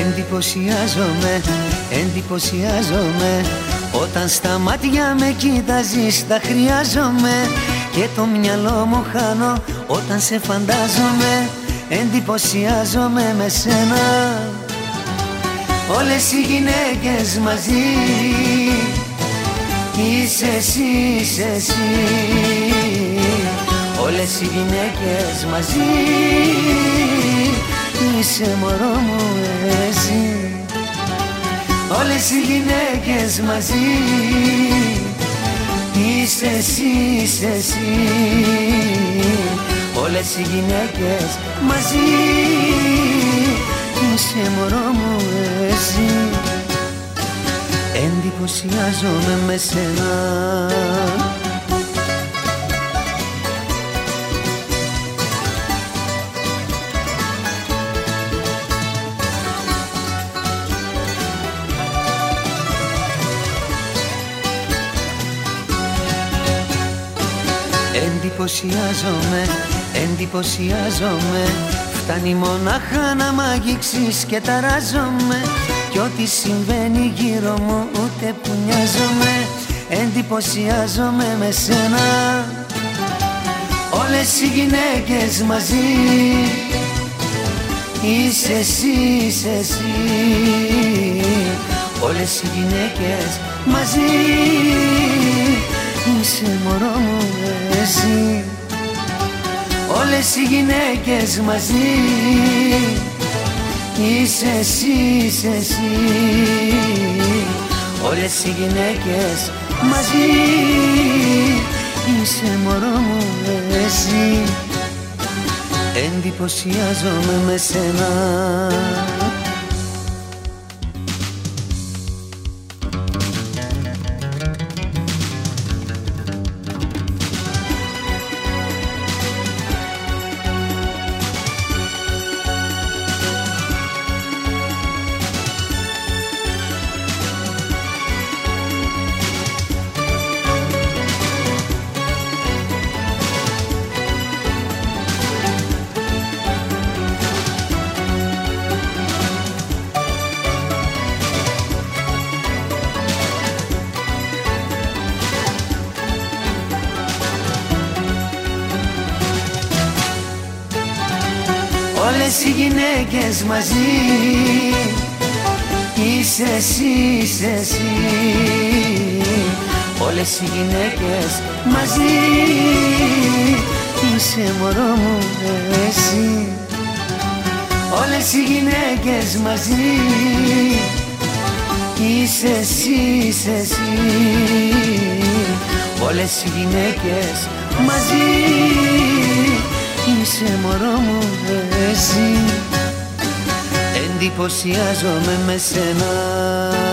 Εντυπωσιάζομαι, εντυπωσιάζομαι. Όταν στα μάτια με κοιτάζεις τα χρειάζομαι. Και το μυαλό μου χάνω όταν σε φαντάζομαι. Εντυπωσιάζομαι με σένα. Όλες οι γυναίκες μαζί. Είσαι εσύ, είσαι εσύ. Όλες οι γυναίκες μαζί Είσαι μωρό μου εσύ. Όλες οι γυναίκες μαζί. Είσαι εσύ, είσαι εσύ. Όλες οι γυναίκες μαζί. Είσαι μωρό μου εσύ. Εντυπωσιάζομαι με σένα Εντυπωσιάζομαι, εντυπωσιάζομαι. Φτάνει μονάχα να μ' αγγίξεις και ταράζομαι. Κι ό,τι συμβαίνει γύρω μου ούτε που νοιάζομαι. Εντυπωσιάζομαι με σένα. Όλες οι γυναίκες μαζί. Είσαι εσύ, είσαι εσύ. Όλες οι γυναίκες μαζί Είσαι μωρός μου εσύ. Όλες οι γυναίκες μαζί. Είσαι εσύ, είσαι εσύ. Όλες οι γυναίκες μαζί. Είσαι μωρός μου εσύ. Εντυπωσιάζομαι με σένα Όλες οι γυναίκες μαζί. Είσαι εσύ, είσαι εσύ. Όλες οι γυναίκες μαζί. Είσαι μωρό μου εσύ. Όλες οι γυναίκες μαζί. Είσαι εσύ, είσαι εσύ. Όλες οι γυναίκες μαζί. Είσαι μωρό μου εσύ. Εντυπωσιάζομαι με σένα.